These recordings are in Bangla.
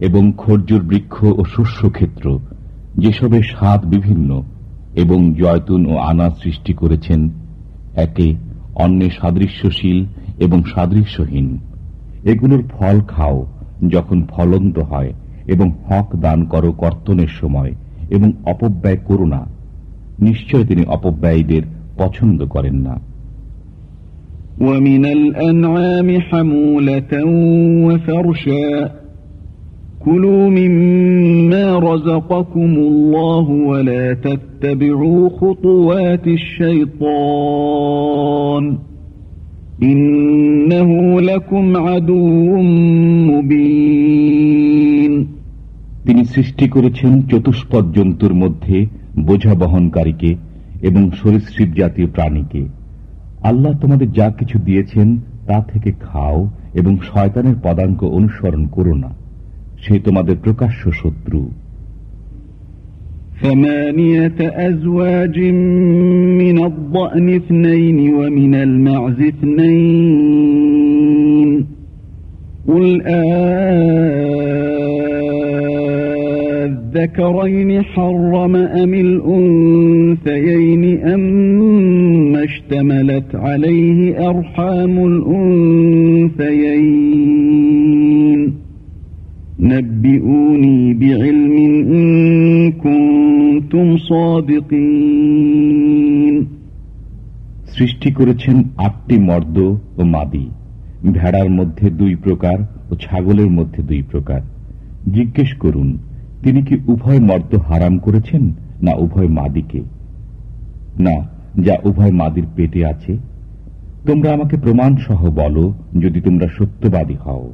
এবং খর্জুর বৃক্ষ ও শস্য ক্ষেত্র যেসবের স্বাদ বিভিন্ন এবং জয়তুন ও আনা সৃষ্টি করেছেন একে অন্যে সাদৃশ্যশীল এবং সাদৃশ্যহীন এগুলোর ফল খাও যখন ফলন্ত হয় এবং হক দান করো কর্তনের সময় এবং অপব্যয় করো না নিশ্চয় তিনি অপব্যয়ীদের পছন্দ করেন না ومن الأنعام حمولة وفرشا كلوا مما رزقكم الله ولا تتبعوا خطوات الشيطان إنه لكم عدو مبين তিনি সৃষ্টি করেছেন চতুষ্পদ জন্তুর মধ্যে বোঝা বহনকারীকে এবং সরীসৃপ জাতীয় প্রাণীকে আল্লাহ তোমাদের যা কিছু দিয়েছেন তা থেকে খাও এবং শয়তানের পদাঙ্ক অনুসরণ করো না সে তোমাদের প্রকাশ্য শত্রু ثمانية أزواج من الضأن اثنين ومن المعز اثنين قل آذكرين حرم أم الأنثيين أم اشتملت عليه أرحام الأنثيين সৃষ্টি করেছেন আটটি মর্দ ও মাদি, ভেড়ার মধ্যে দুই প্রকার ও ছাগলের মধ্যে দুই প্রকার। জিজ্ঞেস করুন, তিনি কি উভয় মর্দ হারাম করেছেন না উভয় মাদিকে? না, যা উভয় মাদির পেটে আছে। তোমরা আমাকে প্রমাণ সহ বলো, যদি তোমরা সত্যবাদী হও।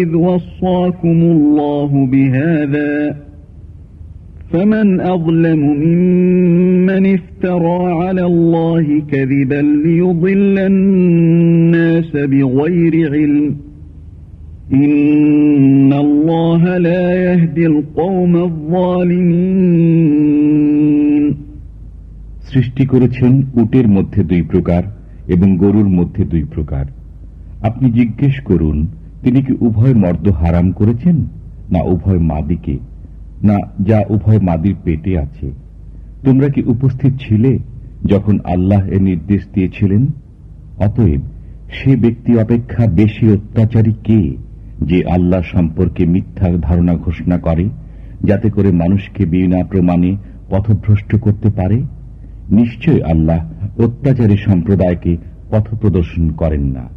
إذ وصاكم الله بهذا فمن أظلم ممن افترى على الله كذبا ليضل الناس بغير علم إن الله لا يهدي القوم الظالمين সৃষ্টি করেছেন উটের মধ্যে দুই প্রকার এবং গরুর মধ্যে দুই প্রকার আপনি জিজ্ঞেস করুন তিনি কি উভয় মর্দ হারাম করেছেন? না উভয় মাদিকে? না যা উভয় মাদির পেটে আছে। তোমরা কি উপস্থিত ছিলে যখন আল্লাহ এ নির্দেশ দিয়েছিলেন? অতএব সে ব্যক্তি অপেক্ষা বেশি অত্যাচারী কে যে আল্লাহ সম্পর্কে মিথ্যা ধারণা ঘোষণা করে, যাতে করে মানুষকে বিনা প্রমাণে পথভ্রষ্ট করতে পারে? নিশ্চয় আল্লাহ অত্যাচারী সম্প্রদায়কে পথ প্রদর্শন করেন না।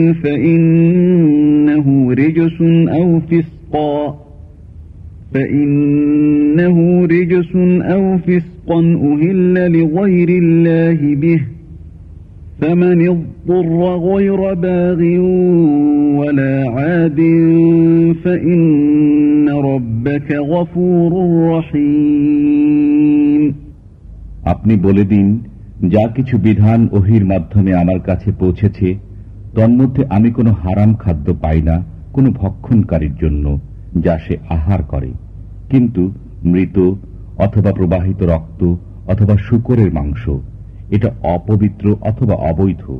فإنه رجس أو فسقا فإن إنه رجس أو فسقا أهل لغير الله به فمن اضطر غير باغ ولا عاد فإن ربك غفور رحيم আপনি বলে দিন যা কিছু বিধান ওহির মাধ্যমে আমার কাছে পৌঁছেছে তন্মধ্যে আমি কোনো হারাম খাদ্য পাই না, কোনো ভক্ষণকারীর জন্য, যা সে আহার করে। কিন্তু মৃত অথবা প্রবাহিত রক্ত অথবা শুকরের মাংস, এটা অপবিত্র অথবা অবৈধ।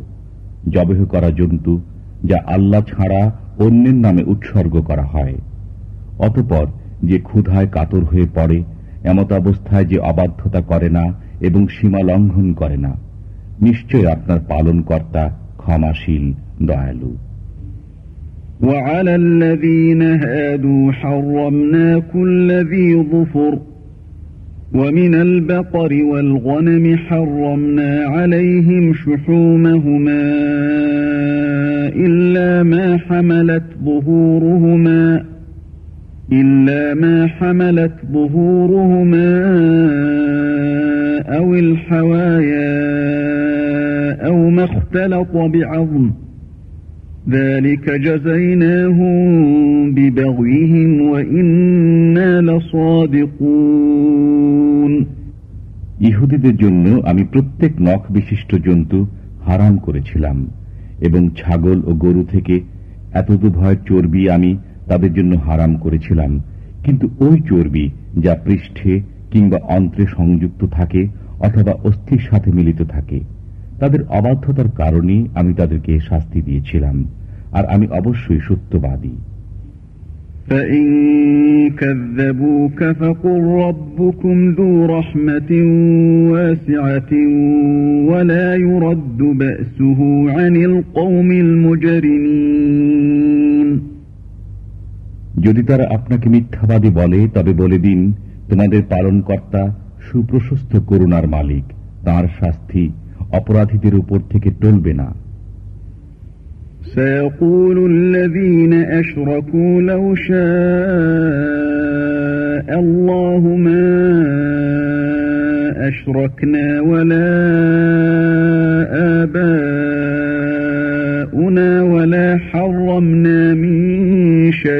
জবেহ করা জন্তু, যা আল্লাহ ছাড়া অন্যের নামে উৎসর্গ করা হয়। অতপর যে ক্ষুধায় কাতর হয়ে পড়ে, এমত অবস্থায় যে অবাধ্যতা করে না এবং সীমা লঙ্ঘন করে না, নিশ্চয় আপনার পালন কর্তা ক্ষমাশীল দয়ালু وعلى الذين هادوا حرمنا كل ذي ظفر ومن البقر والغنم حرمنا عليهم شحومهما إلا ما حملت ظهورهما إلا ما حملت ظهورهما أو الحوايا أو ما اختلط بعظم ذلك جزيناهم ببغيهم وإنا لصادقون ইহুদিদের জন্য আমি প্রত্যেক নখ বিশিষ্ট জন্তু হারাম করেছিলাম এবং ছাগল ও গরু থেকে এতদুভয় চর্বি আমি তাদের জন্য হারাম করেছিলাম কিন্তু ওই চর্বি যা পৃষ্ঠে কিংবা অন্ত্রে সংযুক্ত থাকে অথবা অস্থির সাথে মিলিত থাকে তাদের অবাধ্যতার কারণেই আমি তাদেরকে শাস্তি দিয়েছিলাম আর আমি অবশ্যই সত্যবাদী فإن كذبوك فقل ربكم ذو رحمة واسعة ولا يرد بأسه عن القوم المجرمين যদি তারা আপনাকে মিথ্যাবাদী বলে তবে বলে দিন তোমাদের পালনকর্তা সুপ্রশস্ত করুণার মালিক তার শাস্তি অপরাধীদের উপর থেকে টলবে না سيقول الذين أشركوا لو شاء الله ما أشركنا ولا آباؤنا ولا حرمنا من شيء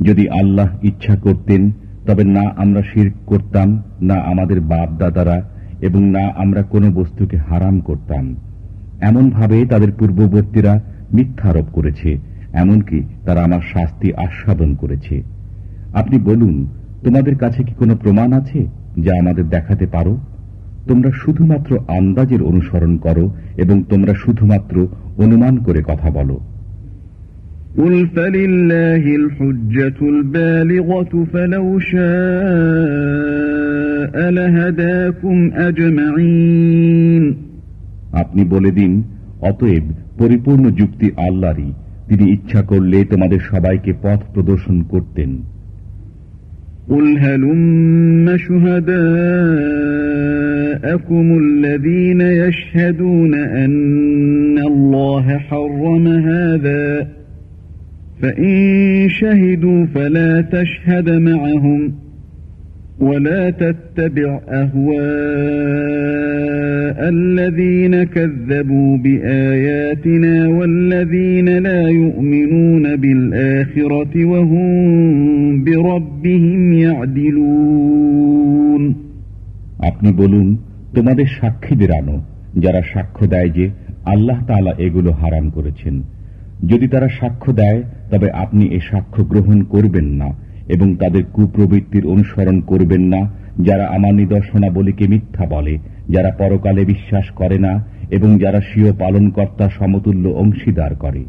যদি আল্লাহ ইচ্ছা করতেন, তবে না আমরা শির করতাম, না আমাদের বাপ দাদারা এবং না আমরা কোনো বস্তুকে হারাম করতাম। এমনভাবে তাদের পূর্ববর্তীরা মিথ্যারোপ করেছে, এমনকি তারা আমার শাস্তি আস্বাদন করেছে। আপনি বলুন, তোমাদের কাছে কি কোনো প্রমাণ আছে যা আমাদের দেখাতে পারো? তোমরা শুধুমাত্র আন্দাজের অনুসরণ করো এবং তোমরা শুধুমাত্র অনুমান করে কথা বলো। قل فلله الحجة البالغة فلو شاء لهداكم أجمعين আপনি বলে দিন অতএব পরিপূর্ণ যুক্তি আল্লাহরই তিনি ইচ্ছা করলে তোমাদের সবাইকে পথ প্রদর্শন করতেন قل هلم شهداءكم الذين يشهدون أن الله حرم هذا فإن شهدوا فلا تشهد معهم ولا تتبع أهواء الذين كذبوا بآياتنا والذين لا يؤمنون بالآخرة وهم بربهم يعدلون আপনি বলুন তোমাদের সাক্ষীদের আনো যারা সাক্ষ্য দেয় যে আল্লাহ তালা এগুলো হারাম করেছেন যদি তারা সাক্ষ্য দেয় তবে আপনি এ সাক্ষ্য গ্রহণ করবেন না এবং তাদের কুপ্রবৃত্তির অনুসরণ করবেন না যারা আমার নিদর্শনাবলীকে মিথ্যা বলে যারা পরকালে বিশ্বাস করে না এবং যারা স্বীয় পালনকর্তা সমতুল্য অংশীদার করে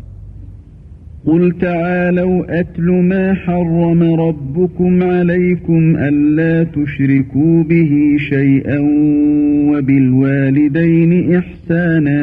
قل تعالوا أتل ما حرم ربكم عليكم ألا تشركوا به شيئا وبالوالدين إحسانا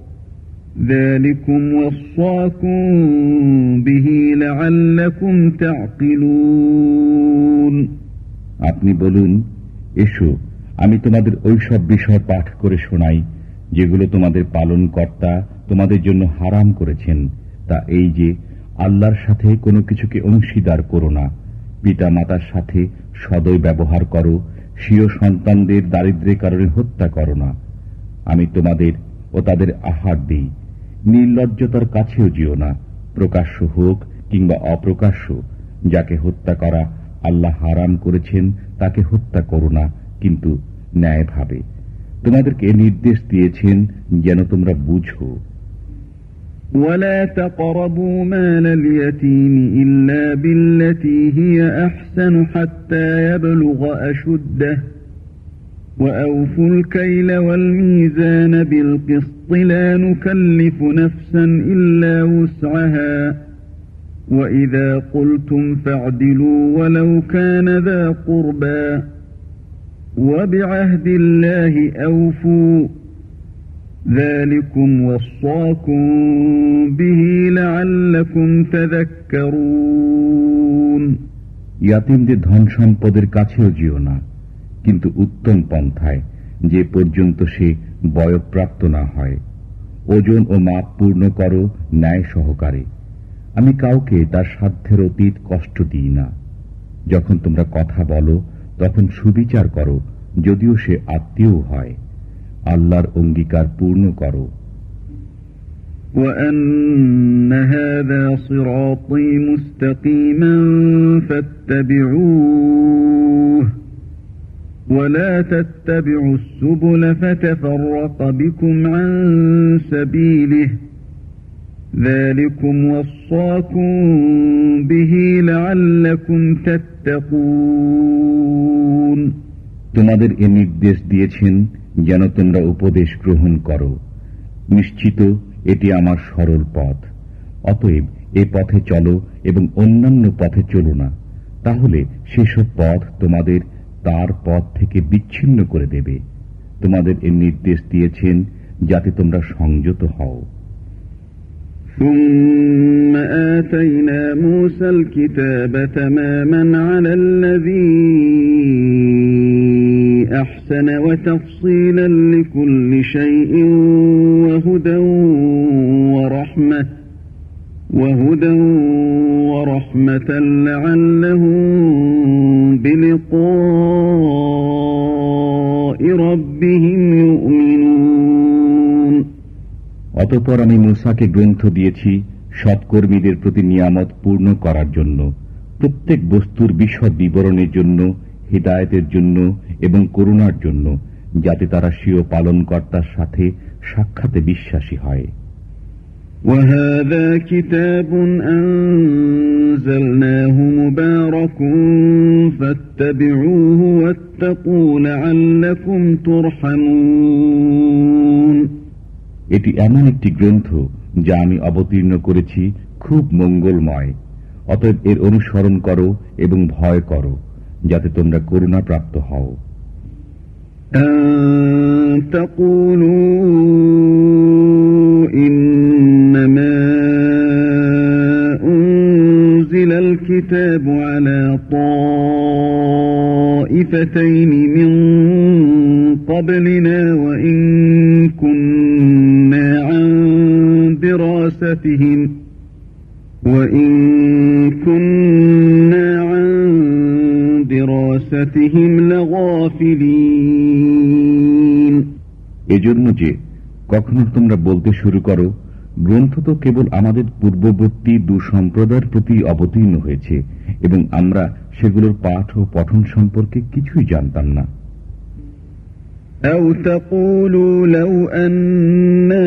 আপনি বলুন, এসো, আমি তোমাদের ওই সব বিষয় পাঠ করে শোনাই, যেগুলো তোমাদের পালন কর্তা তোমাদের জন্য হারাম করেছেন, তা এই যে, আল্লাহর সাথে কোনো কিছুকে অংশীদার করো না পিতা মাতার সাথে সদয় ব্যবহার করো, স্বীয় সন্তানদের দারিদ্রের কারণে হত্যা করো না। আমি তোমাদের ও তাদের আহার দিই। নির্লজ্জতার কাছেও যেও না প্রকাশ্য হোক কিংবা অপ্রকাশ্য যাকে হত্যা করা আল্লাহ হারাম করেছেন তাকে হত্যা করো না কিন্তু ন্যায়ভাবে তোমাদেরকে নির্দেশ দিয়েছেন যেন তোমরা বুঝো ولا تقربوا مال اليتيم إلا بالتي هي أحسن حتى يبلغ أشده وأوفوا الكيل والميزان بالقسط لا نكلف نفسا إلا وسعها وإذا قلتم فاعدلوا ولو كان ذا قربا وبعهد الله أوفوا ইয়াতিমদের ধন সম্পদের কাছেও যেও না কিন্তু উত্তম পন্থায় যে পর্যন্ত সে বয়প্রাপ্ত না হয় ওজন ও মাপ পূর্ণ করো ন্যায় সহকারে আমি কাউকে তার সাধ্যের অতীত কষ্ট দিই না যখন তোমরা কথা বলো তখন সুবিচার করো যদিও সে আত্মীয় হয় আল্লাহর অঙ্গীকার পূর্ণ করো وأن هذا صراطي مستقيما فاتبعوه ولا تتبعوا السبل فتفرق بكم عن سبيله ذلكم وصاكم به لعلكم تتقون তোমাদের এ নির্দেশ দিয়েছেন যেন তোমরা উপদেশ গ্রহণ করো নিশ্চিত এটি আমার সরল পথ অতএব এ পথে চলো এবং অন্যান্য পথে চলো না তাহলে সেসব পথ তোমাদের তার পথ থেকে বিচ্ছিন্ন করে দেবে তোমাদের এ নির্দেশ দিয়েছেন যাতে তোমরা সংযত হও ثم آتينا موسى الكتاب تماما على الذي أحسن وتفصيلا لكل شيء وهدى ورحمة وهدى ورحمة অতপর আমি মুসাকে গ্রন্থ দিয়েছি সৎকর্মীদের প্রতি নিয়ামত পূর্ণ করার জন্য প্রত্যেক বস্তুর বিশদ বিবরণের জন্য হৃদায়তের জন্য এবং করুণার জন্য যাতে তারা স্বীয় পালনকর্তার সাথে সাক্ষাতে বিশ্বাসী হয় وهذا كتاب أنزلناه مبارك فاتبعوه واتقوا لعلكم ترحمون এটি এমন একটি গ্রন্থ যা আমি অবতীর্ণ করেছি খুব মঙ্গলময় অতএব এর অনুসরণ করো এবং ভয় করো যাতে তোমরা করুণা প্রাপ্ত হও الكتاب على طائفتين من قبلنا وإن كنا وإن كنا عن এজন্য যে কখনো তোমরা বলতে শুরু করো গ্রন্থ তো কেবল আমাদের পূর্ববর্তী দু সম্প্রদায়ের প্রতি অবতীর্ণ হয়েছে এবং আমরা সেগুলোর পাঠ ও পঠন সম্পর্কে কিছুই জানতাম না أو تقولوا لو أنا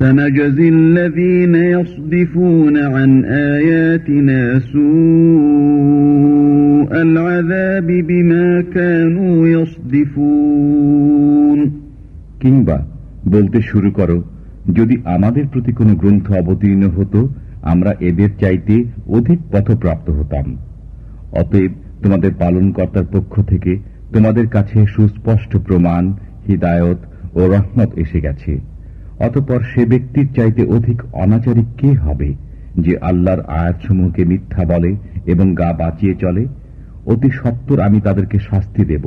سنجزي الذين يصدفون عن آياتنا سوء العذاب بما كانوا يصدفون কিংবা বলতে শুরু করো যদি আমাদের প্রতি কোনো গ্রন্থ অবতীর্ণ হতো আমরা এদের চাইতে অধিক পথপ্রাপ্ত হতাম অতএব তোমাদের পালনকর্তার পক্ষ থেকে তোমাদের কাছে সুস্পষ্ট প্রমাণ হিদায়ত ও রহমত এসে গেছে অতপর সে ব্যক্তির চাইতে অধিক অনাচারী কে হবে যে আল্লাহর আয়াতসমূহকে মিথ্যা বলে এবং গা বাঁচিয়ে চলে অতি সত্তর আমি তাদেরকে শাস্তি দেব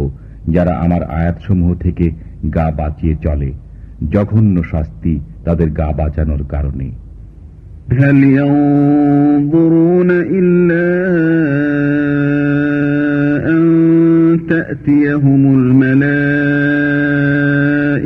যারা আমার আয়াতসমূহ থেকে গা বাঁচিয়ে চলে জঘন্য শাস্তি তাদের গা বাঁচানোর কারণে هل ينظرون إلا أن تأتيهم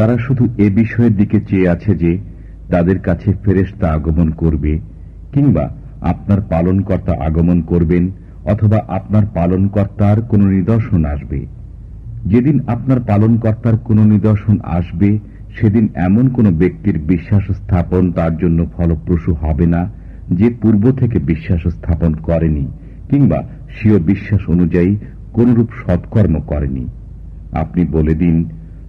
তারা শুধু এ বিষয়ের দিকে চেয়ে আছে যে, তাদের কাছে ফেরেস্তা আগমন করবে, কিংবা আপনার পালনকর্তা আগমন করবেন, অথবা আপনার পালনকর্তার কোনো নিদর্শন আসবে। যেদিন আপনার পালনকর্তার কোনো নিদর্শন আসবে, সেদিন এমন কোন ব্যক্তির বিশ্বাস স্থাপন তার জন্য ফলপ্রসূ হবে না, যে পূর্ব থেকে বিশ্বাস স্থাপন করেনি, কিংবা স্বীয় বিশ্বাস অনুযায়ী কোনরূপ সৎকর্ম করেনি। আপনি বলে দিন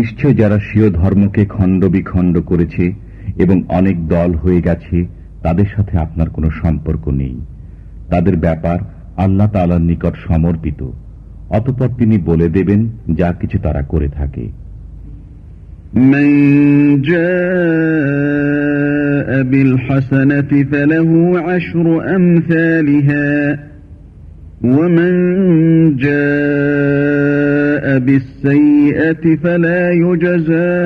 নিশ্চয় যারা স্বীয় ধর্মকে খণ্ড বিখণ্ড করেছে এবং অনেক দল হয়ে গেছে তাদের সাথে আপনার কোনো সম্পর্ক নেই তাদের ব্যাপার আল্লাহ তালার নিকট সমর্পিত অতপর তিনি বলে দেবেন যা কিছু তারা করে থাকে من جاء بالحسنة فله عشر أمثالها ومن جاء بالسيئة فلا يجزى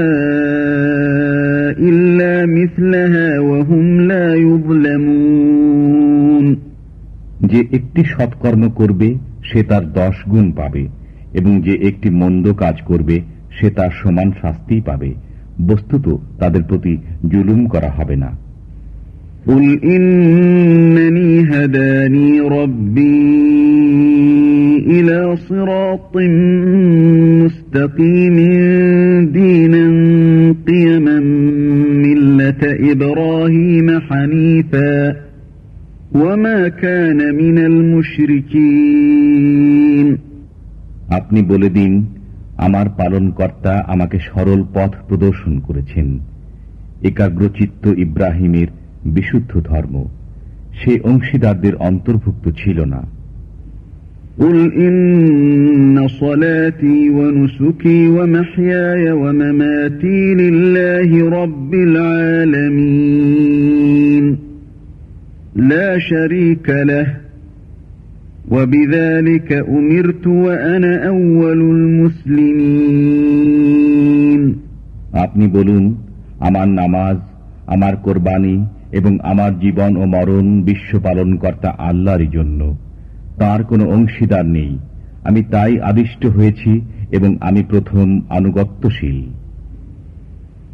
إلا مثلها وهم لا يظلمون যে একটি সৎকর্ম করবে সে তার দশ গুণ পাবে এবং যে একটি মন্দ কাজ করবে সে তার সমান শাস্তি পাবে বস্তুত তাদের প্রতি জুলুম করা হবে না قل إنني هداني ربي إلى صراط مستقيم دينا قيما ملة إبراهيم حنيفا وما كان من المشركين আপনি বলে দিন আমার পালনকর্তা আমাকে সরল পথ প্রদর্শন করেছেন একাগ্রচিত্ত ইব্রাহিমের বিশুদ্ধ ধর্ম সে অংশীদারদের অন্তর্ভুক্ত ছিল না قل إن صلاتي ونسكي ومحياي ومماتي لله رب العالمين لا شريك له وبذلك أمرت وأنا أول المسلمين আপনি বলুন আমার নামাজ আমার কোরবানি এবং আমার জীবন ও মরণ বিশ্ব পালনকর্তা আল্লাহরই জন্য তার কোনো অংশীদার নেই আমি তাই আদিষ্ট হয়েছি এবং আমি প্রথম আনুগত্যশীল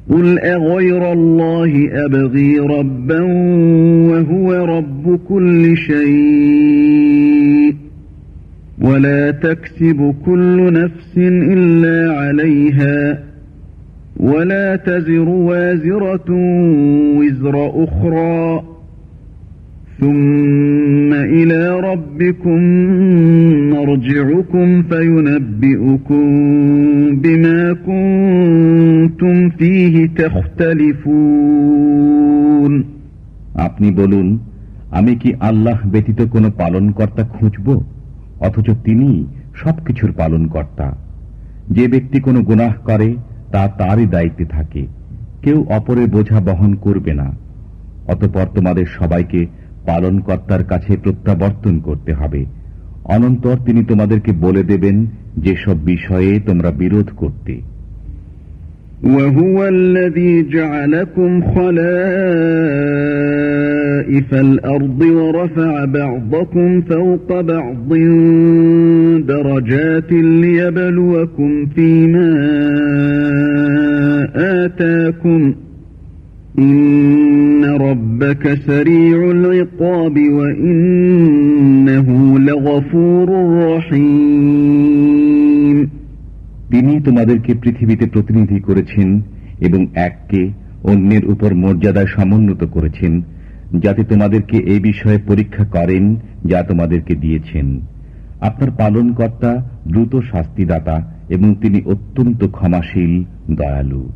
قل أغير الله أبغي ربا وهو رب كل شيء ولا تكسب كل نفس إلا عليها ولا تزر وازرة وزر أخرى ثم إلى ربكم مرجعكم فينبئكم بما كنتم فيه تختلفون আপনি বলুন আমি কি আল্লাহ ব্যতীত কোনো পালনকর্তা খুঁজব অথচ তিনি সবকিছুর পালনকর্তা যে ব্যক্তি কোনো গুনাহ করে তা তারই দায়িত্বে থাকে কেউ অপরের বোঝা বহন করবে না অতপর তোমাদের সবাইকে পালনকর্তার কাছে প্রত্যাবর্তন করতে হবে অনন্তর তিনি তোমাদেরকে বলে দেবেন যেসব বিষয়ে তোমরা বিরোধ করতে وهو الذي جعلكم خلائف الأرض ورفع بعضكم فوق بعض درجات ليبلوكم فيما آتاكم إن ربك سريع العقاب وإنه لغفور رحيم তিনি তোমাদেরকে পৃথিবীতে প্রতিনিধি করেছেন এবং এককে অন্যের উপর মর্যাদায় সমুন্নত করেছেন যাতে তোমাদেরকে এই বিষয়ে পরীক্ষা করেন যা তোমাদেরকে দিয়েছেন। আপনার পালনকর্তা দ্রুত শাস্তিদাতা এবং তিনি অত্যন্ত ক্ষমাশীল, দয়ালু।